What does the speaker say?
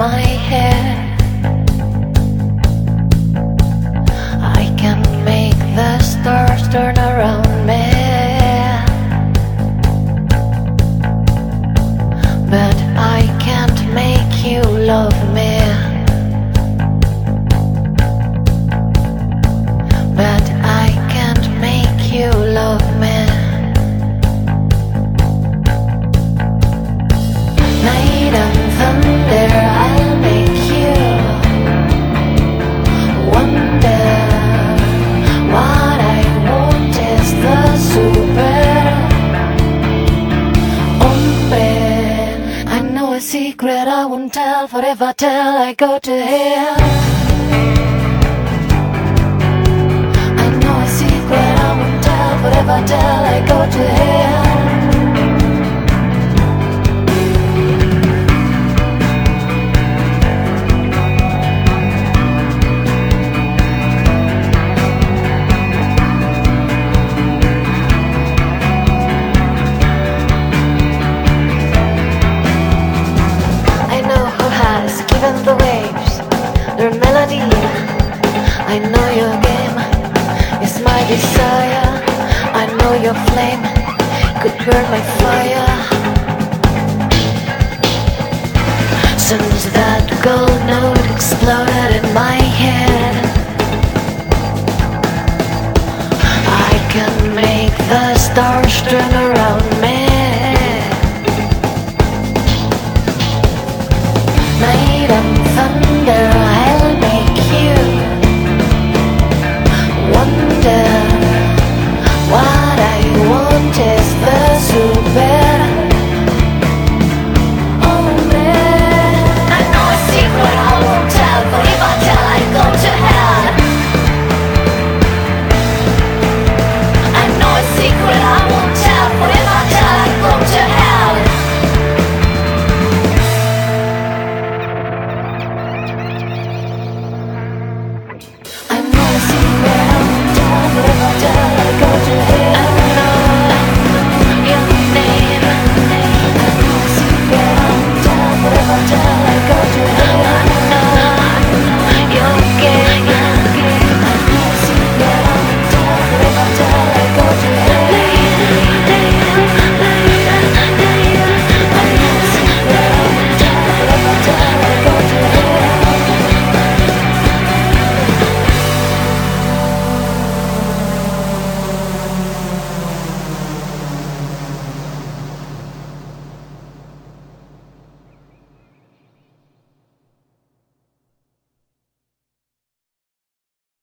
my head. I can make the stars turn around me. But I can't make you love me. Secret I won't tell forever till I tell, I go to hell. I know a secret I won't tell forever till I go to hell. Their melody. I know your game is my desire. I know your flame could burn my fire. Since that gold note exploded in my head, I can make the stars turn around